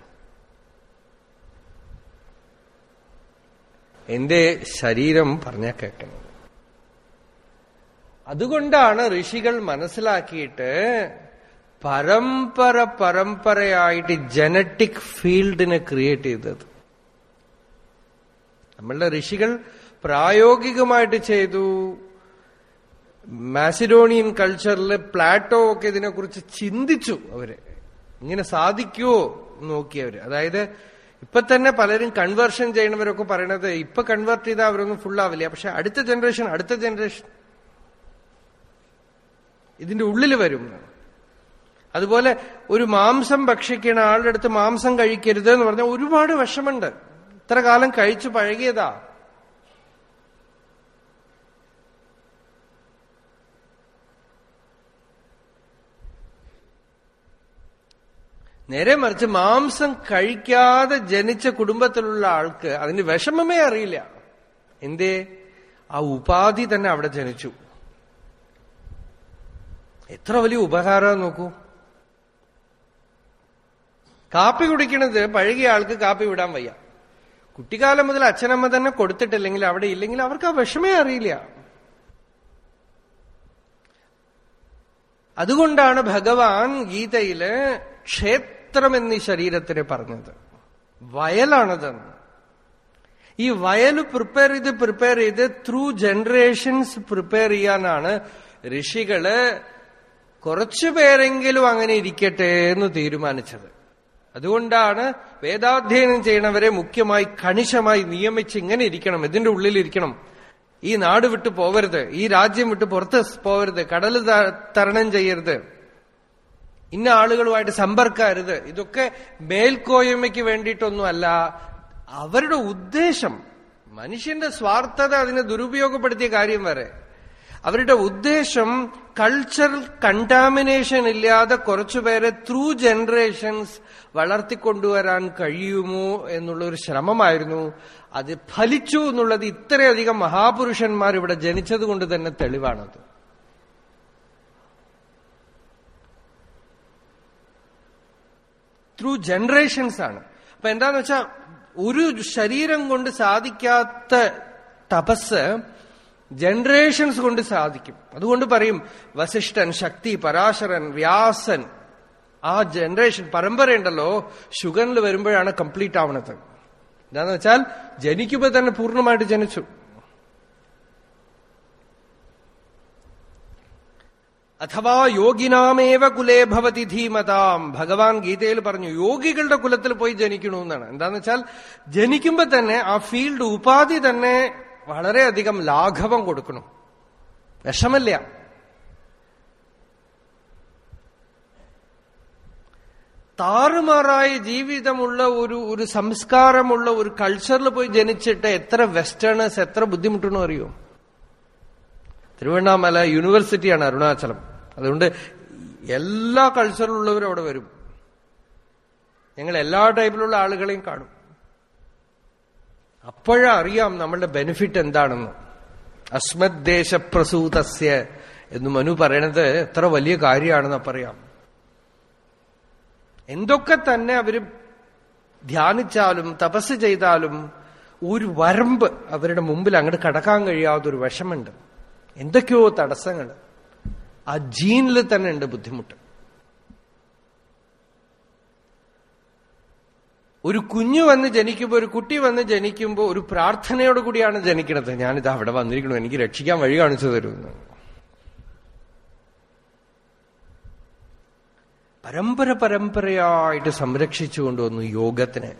എന്റെ ശരീരം പറഞ്ഞാൽ കേൾക്കണം അതുകൊണ്ടാണ് ഋഷികൾ മനസ്സിലാക്കിയിട്ട് പരമ്പര പരമ്പരയായിട്ട് ജനറ്റിക് ഫീൽഡിനെ ക്രിയേറ്റ് ചെയ്തത്. നമ്മളുടെ ഋഷികൾ പ്രായോഗികമായിട്ട് ചെയ്തു. മാസിഡോണിയൻ കൾച്ചറിൽ പ്ലാറ്റോ ഒക്കെ ഇതിനെക്കുറിച്ച് ചിന്തിച്ചു അവർ. ഇങ്ങനെ സാധിക്കുമോ നോക്കിയവര് അതായത് ഇപ്പൊ തന്നെ പലരും കൺവേർഷൻ ചെയ്യണവരൊക്കെ പറയണത് ഇപ്പൊ കൺവേർട്ട് ചെയ്താൽ അവരൊന്നും ഫുൾ ആവില്ല. പക്ഷെ അടുത്ത ജനറേഷൻ അടുത്ത ജനറേഷൻ ഇതിന്റെ ഉള്ളിൽ വരും. അതുപോലെ ഒരു മാംസം ഭക്ഷിക്കുന്ന ആളുടെ അടുത്ത് മാംസം കഴിക്കരുത് എന്ന് പറഞ്ഞാൽ ഒരുപാട് വിഷമുണ്ട് ഇത്ര കാലം കഴിച്ചു പഴകിയതാ? നേരെ മറിച്ച് മാംസം കഴിക്കാതെ ജനിച്ച കുടുംബത്തിലുള്ള ആൾക്ക് അതിന് വിഷമമേ അറിയില്ല. എന്തേ? ആ ഉപാധി തന്നെ അവിടെ ജനിച്ചു. എത്ര വലിയ ഉപകാരം നോക്കൂ. കാപ്പി കുടിക്കണത് പഴകിയ ആൾക്ക് കാപ്പി വിടാൻ വയ്യ. കുട്ടിക്കാലം മുതൽ അച്ഛനമ്മ തന്നെ കൊടുത്തിട്ടില്ലെങ്കിൽ അവിടെ ഇല്ലെങ്കിൽ അവർക്ക് ആ വിഷമേ അറിയില്ല. അതുകൊണ്ടാണ് ഭഗവാൻ ഗീതയിൽ ക്ഷേത്രം എന്നീ ശരീരത്തിനെ പറഞ്ഞത്. വയലാണതെന്ന്. ഈ വയൽ പ്രിപ്പയർ ചെയ്ത് പ്രിപ്പയർ ചെയ്ത് ത്രൂ ജനറേഷൻസ് പ്രിപ്പയർ ചെയ്യാനാണ് ഋഷികൾ കുറച്ചു പേരെങ്കിലും അങ്ങനെ ഇരിക്കട്ടെ എന്ന് തീരുമാനിച്ചത്. അതുകൊണ്ടാണ് വേദാധ്യയനം ചെയ്യണവരെ മുഖ്യമായി കണിശമായി നിയമിച്ച് ഇങ്ങനെ ഇരിക്കണം ഇതിന്റെ ഉള്ളിൽ ഇരിക്കണം. ഈ നാട് വിട്ടു പോവരുത് ഈ രാജ്യം വിട്ട് പുറത്ത് പോവരുത് കടൽ തരണം ചെയ്യരുത്. ഇന്ന ആളുകളുമായിട്ട് സമ്പർക്കരുത്. ഇതൊക്കെ മേൽക്കോയ്മയ്ക്ക് വേണ്ടിയിട്ടൊന്നുമല്ല. അവരുടെ ഉദ്ദേശം മനുഷ്യന്റെ സ്വാർത്ഥത അതിനെ ദുരുപയോഗപ്പെടുത്തിയ കാര്യം വരെ അവരുടെ ഉദ്ദേശം കൾച്ചറൽ കണ്ടാമിനേഷൻ ഇല്ലാതെ കുറച്ചുപേരെ ത്രൂ ജനറേഷൻസ് വളർത്തിക്കൊണ്ടുവരാൻ കഴിയുമോ എന്നുള്ള ഒരു ശ്രമമായിരുന്നു. അത് ഫലിച്ചു എന്നുള്ളത് ഇത്രയധികം മഹാപുരുഷന്മാർ ഇവിടെ ജനിച്ചതുകൊണ്ട് തന്നെ തെളിവാണത്. ത്രൂ ജനറേഷൻസ് ആണ്. അപ്പൊ എന്താന്ന് വെച്ചാ ഒരു ശരീരം കൊണ്ട് സാധിക്കാത്ത തപസ് ജനറേഷൻസ് കൊണ്ട് സാധിക്കും. അതുകൊണ്ട് പറയും വസിഷ്ഠൻ ശക്തി പരാശരൻ വ്യാസൻ ആ ജനറേഷൻ പരമ്പരയുണ്ടല്ലോ ഷുഗറിൽ വരുമ്പോഴാണ് കംപ്ലീറ്റ് ആവണത്. എന്താന്ന് വെച്ചാൽ ജനിക്കുമ്പോൾ തന്നെ പൂർണമായിട്ട് ജനിച്ചു. അഥവാ യോഗിനാമേവ കുലേ ഭവതി ധീമതാം. ഭഗവാൻ ഗീതയിൽ പറഞ്ഞു യോഗികളുടെ കുലത്തിൽ പോയി ജനിക്കണമെന്നാണ് എന്താന്ന് വെച്ചാൽ ജനിക്കുമ്പോ തന്നെ ആ ഫീൽഡ് ഉപാധി തന്നെ വളരെയധികം ലാഘവം കൊടുക്കണം. വിഷമല്ല. താറുമാറായ ജീവിതമുള്ള ഒരു ഒരു സംസ്കാരമുള്ള ഒരു കൾച്ചറിൽ പോയി ജനിച്ചിട്ട് എത്ര വെസ്റ്റേണേഴ്സ് എത്ര ബുദ്ധിമുട്ടുണ്ടോ അറിയോ? തിരുവണ്ണാമല യൂണിവേഴ്സിറ്റിയാണ് അരുണാചലം. അതുകൊണ്ട് എല്ലാ കൾച്ചറിലുള്ളവരും അവിടെ വരും. ഞങ്ങൾ എല്ലാ ടൈപ്പിലുള്ള ആളുകളെയും കാണും. അപ്പോഴാ അറിയാം നമ്മളുടെ ബെനിഫിറ്റ് എന്താണെന്ന്. അസ്മത് ദേശപ്രസൂതസ്യ എന്ന് മനു പറയണത് എത്ര വലിയ കാര്യമാണെന്ന് പറയാം. എന്തൊക്കെ തന്നെ അവർ ധ്യാനിച്ചാലും തപസ് ചെയ്താലും ഒരു വരമ്പ് അവരുടെ മുമ്പിൽ അങ്ങോട്ട് കടക്കാൻ കഴിയാത്തൊരു വിഷമുണ്ട്. എന്തൊക്കെയോ തടസ്സങ്ങൾ ആ ജീനിൽ തന്നെ ഉണ്ട് ബുദ്ധിമുട്ട്. ഒരു കുഞ്ഞു വന്ന് ജനിക്കുമ്പോൾ ഒരു കുട്ടി വന്ന് ജനിക്കുമ്പോൾ ഒരു പ്രാർത്ഥനയോട് കൂടിയാണ് ജനിക്കുന്നത് ഞാനിത് അവിടെ വന്നിരിക്കണു എനിക്ക് രക്ഷിക്കാൻ വഴി കാണിച്ചു തരുമെന്ന്. പരമ്പര പരമ്പരയായിട്ട് സംരക്ഷിച്ചു കൊണ്ടുവന്നു യോഗത്തിന്.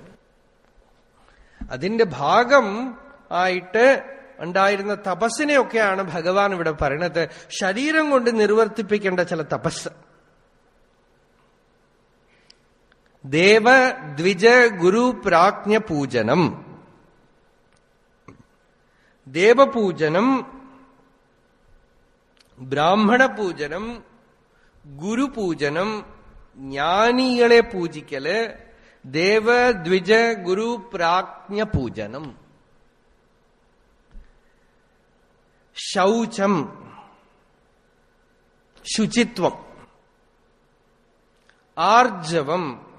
അതിന്റെ ഭാഗം ആയിട്ട് ഉണ്ടായിരുന്ന തപസ്സിനെയൊക്കെയാണ് ഭഗവാൻ ഇവിടെ പറയണത്. ശരീരം കൊണ്ട് നിർവർത്തിപ്പിക്കേണ്ട ചില തപസ്. ദേവ ദ്വിജ ഗുരു പ്രാജ്ഞ പൂജനം. ദേവപൂജനം ബ്രാഹ്മണ പൂജനം ഗുരുപൂജനം ജ്ഞാനികളെ പൂജിക്കൽ ദേവ ദ്വിജ ഗുരു പ്രാജ്ഞ പൂജനം. ശൗചം. ശുചിത്വം. ആർജവം.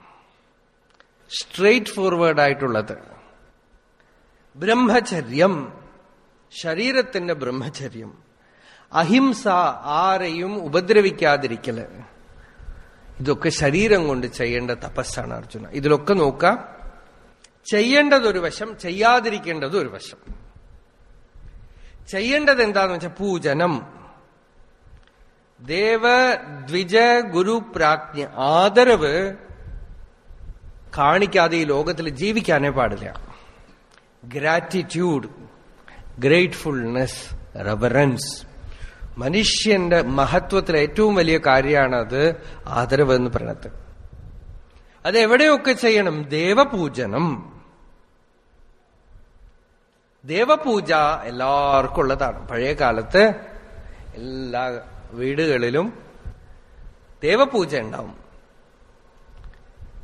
സ്ട്രെയിറ്റ് ഫോർവേഡ് ആയിട്ടുള്ളത്. ബ്രഹ്മചര്യം. ശരീരത്തിന്റെ ബ്രഹ്മചര്യം. അഹിംസ ആരെയും ഉപദ്രവിക്കാതിരിക്കൽ. ഇതൊക്കെ ശരീരം കൊണ്ട് ചെയ്യേണ്ട തപസ്സാണ് അർജുന. ഇതിലൊക്കെ നോക്കാം. ചെയ്യേണ്ടതൊരു വശം ചെയ്യാതിരിക്കേണ്ടത് ഒരു വശം. ചെയ്യേണ്ടത് എന്താന്ന് വെച്ചാൽ പൂജനം. ദേവ ദ്വിജ ഗുരു പ്രാജ്ഞ ആദരവ് കാണിക്കാതെ ഈ ലോകത്തിൽ ജീവിക്കാനേ പാടില്ല. Gratitude gratefulness reverence. മനുഷ്യന്റെ മഹത്വത്തിൽ ഏറ്റവും വലിയ കാര്യമാണ് അത് ആദരവ് എന്ന് പറയണത് അത് എവിടെയൊക്കെ ചെയ്യണം? ദേവപൂജനം. ദേവപൂജ എല്ലാവർക്കും ഉള്ളതാണ്. പഴയ കാലത്ത് എല്ലാ വീടുകളിലും ദേവപൂജ ഉണ്ടാവും.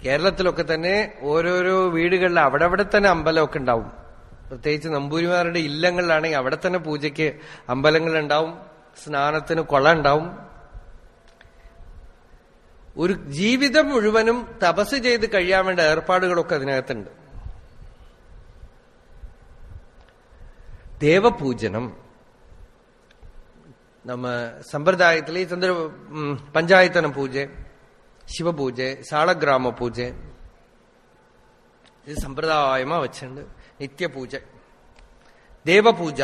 കേരളത്തിലൊക്കെ തന്നെ ഓരോരോ വീടുകളിൽ അവിടെ അവിടെ തന്നെ അമ്പലമൊക്കെ ഉണ്ടാവും. പ്രത്യേകിച്ച് നമ്പൂരിമാരുടെ ഇല്ലങ്ങളിലാണെങ്കിൽ അവിടെ തന്നെ പൂജയ്ക്ക് അമ്പലങ്ങൾ ഉണ്ടാവും. സ്നാനത്തിന് കൊള്ള ഉണ്ടാവും. ഒരു ജീവിതം മുഴുവനും തപസ് ചെയ്ത് കഴിയാൻ വേണ്ട ഏർപ്പാടുകളൊക്കെ അതിനകത്തുണ്ട്. ദേവപൂജനം. നമ്മ സമ്പ്രദായത്തിൽ ചന്ദ്ര പഞ്ചായത്തനം പൂജ ശിവപൂജ സാളഗ്രാമ പൂജ. ഇത് സമ്പ്രദായമാ വച്ചിട്ടുണ്ട്. നിത്യപൂജ. ദേവപൂജ.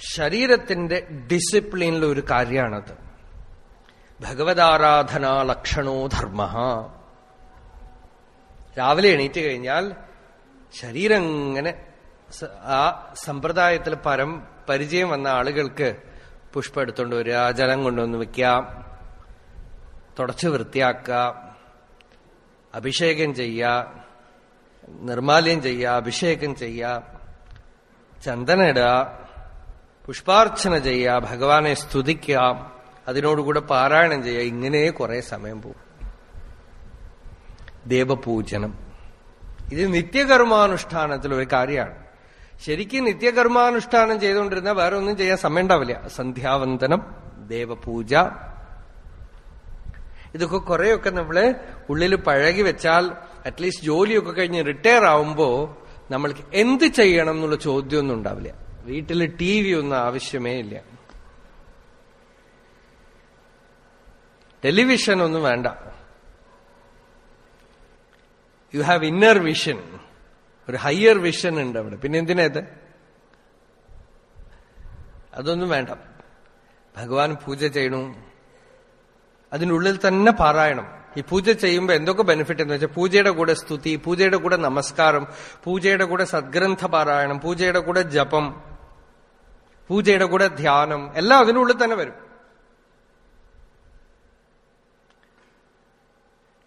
ശരീരത്തിന്റെ ഡിസിപ്ലിനിലെ ഒരു കാര്യമാണത്. ഭഗവതാരാധനാ ലക്ഷണോ ധർമ്മ. രാവിലെ എണീറ്റ് കഴിഞ്ഞാൽ ശരീരം ഇങ്ങനെ ആ സമ്പ്രദായത്തിൽ പരം പരിചയം വന്ന ആളുകൾക്ക് പുഷ്പം എടുത്തുകൊണ്ട് വരിക ജലം കൊണ്ടുവന്ന് വെക്കാം തുടച്ച് വൃത്തിയാക്കുക അഭിഷേകം ചെയ്യുക നിർമാല്യം ചെയ്യുക അഭിഷേകം ചെയ്യുക ചന്ദന ഇടുക പുഷ്പാർച്ചന ചെയ്യുക ഭഗവാനെ സ്തുതിക്കുക അതിനോടുകൂടെ പാരായണം ചെയ്യുക ഇങ്ങനെ കുറെ സമയം പോകും. ദേവപൂജനം. ഇത് നിത്യകർമാനുഷ്ഠാനത്തിൽ ഒരു കാര്യമാണ്. ശരിക്കും നിത്യകർമാനുഷ്ഠാനം ചെയ്തുകൊണ്ടിരുന്ന വേറെ ഒന്നും ചെയ്യാൻ സമയം ഉണ്ടാവില്ല. സന്ധ്യാവന്തനം ദേവപൂജ. ഇതൊക്കെ കുറേയൊക്കെ നമ്മൾ ഉള്ളിൽ പഴകി വെച്ചാൽ അറ്റ്ലീസ്റ്റ് ജോലിയൊക്കെ കഴിഞ്ഞ് റിട്ടയർ ആവുമ്പോൾ നമ്മൾക്ക് എന്ത് ചെയ്യണം എന്നുള്ള ചോദ്യമൊന്നും ഉണ്ടാവില്ല. വീട്ടിൽ ടി വി ഒന്നും ആവശ്യമേ ഇല്ല. ടെലിവിഷൻ ഒന്നും വേണ്ട. യു ഹാവ് ഇന്നർ വിഷൻ ഒരു ഹയ്യർ വിഷൻ ഉണ്ട് അവിടെ. പിന്നെ എന്തിനേത് അതൊന്നും വേണ്ട. ഭഗവാൻ പൂജ ചെയ്യണു. അതിനുള്ളിൽ തന്നെ പാരായണം. ഈ പൂജ ചെയ്യുമ്പോൾ എന്തൊക്കെ ബെനിഫിറ്റ് എന്ന് വെച്ചാൽ പൂജയുടെ കൂടെ സ്തുതി പൂജയുടെ കൂടെ നമസ്കാരം പൂജയുടെ കൂടെ സദ്ഗ്രന്ഥ പാരായണം പൂജയുടെ കൂടെ ജപം പൂജയുടെ കൂടെ ധ്യാനം എല്ലാം അതിനുള്ളിൽ തന്നെ വരും.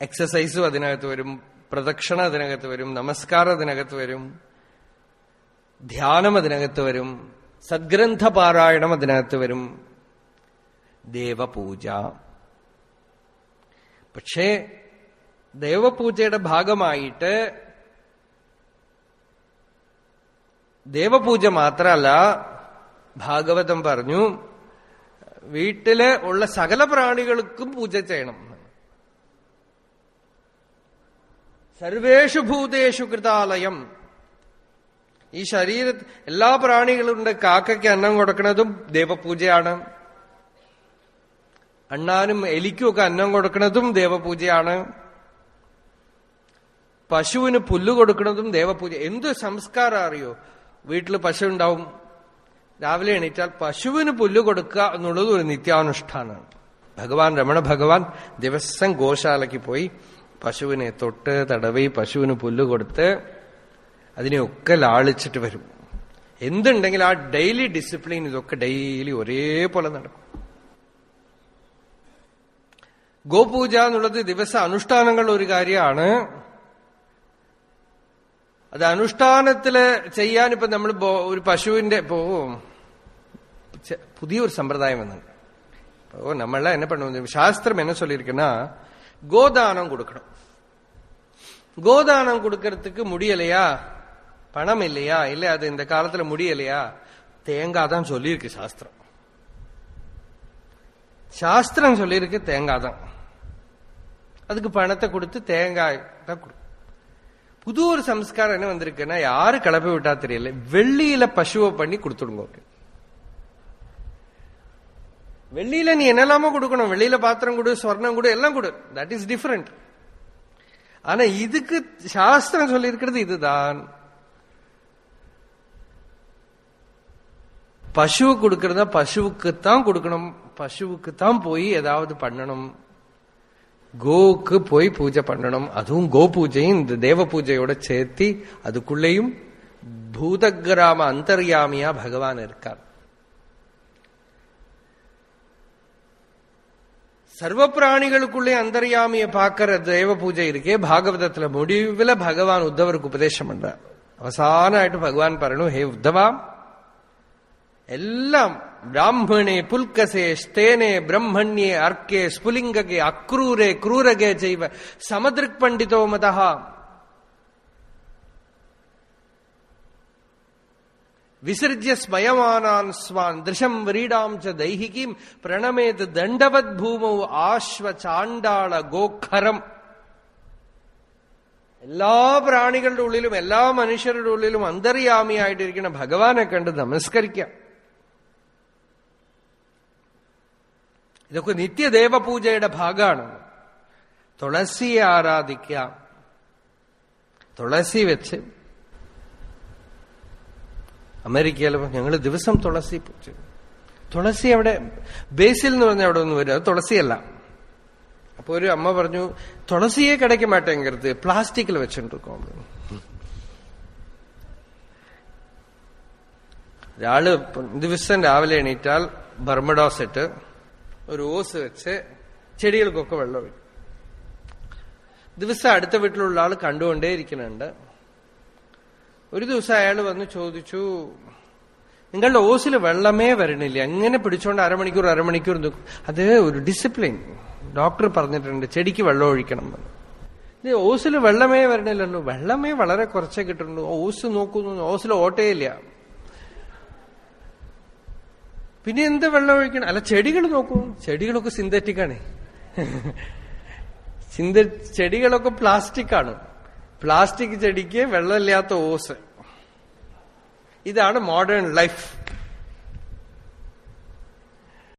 എക്സസൈസും അതിനകത്ത് വരും പ്രദക്ഷിണ അതിനകത്ത് വരും നമസ്കാരം അതിനകത്ത് വരും ധ്യാനം അതിനകത്ത് വരും സദ്ഗ്രന്ഥ പാരായണം അതിനകത്ത് വരും ദേവപൂജ. പക്ഷേ ദേവപൂജയുടെ ഭാഗമായിട്ട് ദേവപൂജ മാത്രമല്ല ഭാഗവതം പറഞ്ഞു വീട്ടിൽ ഉള്ള സകല പ്രാണികൾക്കും പൂജ ചെയ്യണം. സർവേഷു ഭൂതേഷു കൃതാലയം. ഈ ശരീര എല്ലാ പ്രാണികളുണ്ട് കാക്കയ്ക്ക് അന്നം കൊടുക്കുന്നതും ദേവപൂജയാണ്. അണ്ണാനും എലിക്കുമൊക്കെ അന്നം കൊടുക്കുന്നതും ദേവപൂജയാണ്. പശുവിന് പുല്ല് കൊടുക്കുന്നതും ദേവപൂജ. എന്ത് സംസ്കാരം അറിയോ? വീട്ടിൽ പശു ഉണ്ടാവും. രാവിലെ എണീറ്റാൽ പശുവിന് പുല്ല് കൊടുക്കുക എന്നുള്ളത് ഒരു നിത്യാനുഷ്ഠാനമാണ് ഭഗവാൻ രമണ ഭഗവാൻ ദിവസം ഗോശാലയ്ക്ക് പോയി പശുവിനെ തൊട്ട് തടവി പശുവിന് പുല്ല് കൊടുത്ത് അതിനെയൊക്കെ ലാളിച്ചിട്ട് വരും. എന്തുണ്ടെങ്കിൽ ആ ഡെയിലി ഡിസിപ്ലിൻ ഇതൊക്കെ ഡെയിലി ഒരേപോലെ നടക്കും. ഗോപൂജ എന്നുള്ളത് ദിവസ അനുഷ്ഠാനങ്ങൾ ഒരു കാര്യമാണ്. അത് അനുഷ്ഠാനത്തില് ചെയ്യാൻ ഇപ്പൊ നമ്മൾ ഒരു പശുവിന്റെ ഇപ്പോ ചെ- പുതിയൊരു സമ്പ്രദായം വന്നുണ്ട് இப்போ நம்மளாம் என்ன பண்ணுவோம் சாஸ்திரம் என்ன சொல்லியிருக்குன்னா கோதானம் கொடுக்கணும் கோதானம் கொடுக்கறதுக்கு முடியலையா பணம் இல்லையா இல்ல அது இந்த காலத்துல முடியலையா தேங்காய் தான் சொல்லியிருக்கு சாஸ்திரம் சாஸ்திரம் சொல்லியிருக்கு தேங்காய் தான் அதுக்கு பணத்தை கொடுத்து தேங்காய் தான் கொடுக்கும் புது ஒரு சம்ஸ்காரம் என்ன வந்திருக்குன்னா யாரு கலப்பி விட்டா தெரியல வெள்ளியில பசுவை பண்ணி கொடுத்துடுங்க வெள்ளியில நீ என்னெல்லாமோ கொடுக்கணும் வெள்ளியில பாத்திரம் கொடு ஸ்வர்ணம் கொடு எல்லாம் கொடு. தட் இஸ் டிஃபரெண்ட் ஆனா இதுக்கு சாஸ்திரம் சொல்லி இருக்கிறது இதுதான். பசு கொடுக்கறதா பசுவுக்குத்தான் கொடுக்கணும் பசுவுக்கு தான் போய் ஏதாவது பண்ணணும். கோவுக்கு போய் பூஜை பண்ணணும் அதுவும் கோ பூஜையும் இந்த தேவ பூஜையோட சேர்த்தி அதுக்குள்ளேயும் பூதகிராம அந்தர்யாமியா பகவான் இருக்கார் சர்வ பிராணிகளுக்குள்ளே அந்தர்யாமிய பார்க்கிற தேவ பூஜை இருக்கே பாகவதத்துல முடிவுல பகவான் உத்தவருக்கு உபதேசம் பண்றார் അവസാനമായിട്ട് ഭഗവാൻ പറയണു ഹേ ഉദ്ധവ എല്ലാം ബ്രാഹ്മണേ പുൽക്കസേ സ്തേനെ ബ്രഹ്മണ്യേ അർക്കേ സ്ഫുലിംഗകെ അക്രൂരെ ക്രൂരകെ ചെയ്വ സമദൃക് പണ്ഡിതോ മതഃ വിസർജ്യ സ്മയമാനാൻ സ്വാൻ ദൃശം വ്രീഡാം ച ദൈഹികീം പ്രണമേത് ദണ്ഡവത് ഭൂമൗ ആശ്വ ചാണ്ടാള ഗോഖരം എല്ലാ പ്രാണികളുടെ ഉള്ളിലും എല്ലാ മനുഷ്യരുടെ ഉള്ളിലും അന്തര്യാമിയായിട്ടിരിക്കുന്ന ഭഗവാനെ കണ്ട് നമസ്കരിക്കാം. ഇതൊക്കെ നിത്യദേവപൂജയുടെ ഭാഗമാണ്. തുളസിയെ ആരാധിക്കാം തുളസി വെച്ച്. അമേരിക്കയിൽ ഞങ്ങൾ ദിവസം തുളസി പൂജ. തുളസി അവിടെ ബേസിൽ എന്ന് പറഞ്ഞ അവിടെ ഒന്നും വരും അത് തുളസിയല്ല. അപ്പൊ ഒരു അമ്മ പറഞ്ഞു തുളസിയെ കിടക്ക മാട്ടേങ്കരുത് പ്ലാസ്റ്റിക്കിൽ വെച്ചിട്ടിരിക്കും ഒരാൾ ദിവസം രാവിലെ എണീറ്റാൽ ബർമഡോസ് ഇട്ട് ഒരു ഓസ് വെച്ച് ചെടികൾക്കൊക്കെ വെള്ളം ഒഴിക്കും ദിവസം അടുത്ത വീട്ടിലുള്ള ആൾ കണ്ടുകൊണ്ടേയിരിക്കുന്നുണ്ട് ഒരു ദിവസം അയാൾ വന്ന് ചോദിച്ചു നിങ്ങളുടെ ഓസിൽ വെള്ളമേ വരണില്ല. എങ്ങനെ പിടിച്ചോണ്ട് അരമണിക്കൂർ അരമണിക്കൂർ നിൽക്കും അത് ഒരു ഡിസിപ്ലിൻ ഡോക്ടർ പറഞ്ഞിട്ടുണ്ട് ചെടിക്ക് വെള്ളം ഒഴിക്കണം എന്ന്. ഇത് ഓസിൽ വെള്ളമേ വരണില്ലല്ലോ. വെള്ളമേ വളരെ കുറച്ചേ കിട്ടുന്നുള്ളൂ. ഓസ് നോക്കുന്നു. ഓസിൽ ഓട്ടയില്ല. പിന്നെ എന്ത് വെള്ളം ഒഴിക്കണം? അല്ല ചെടികൾ നോക്കൂ. ചെടികളൊക്കെ സിന്തറ്റിക് ആണ്. സിന്ത ചെടികളൊക്കെ പ്ലാസ്റ്റിക് ആണ്. പ്ലാസ്റ്റിക് ചെടിക്ക് വെള്ളമില്ലാത്ത ഓസ്. ഇതാണ് മോഡേൺ ലൈഫ്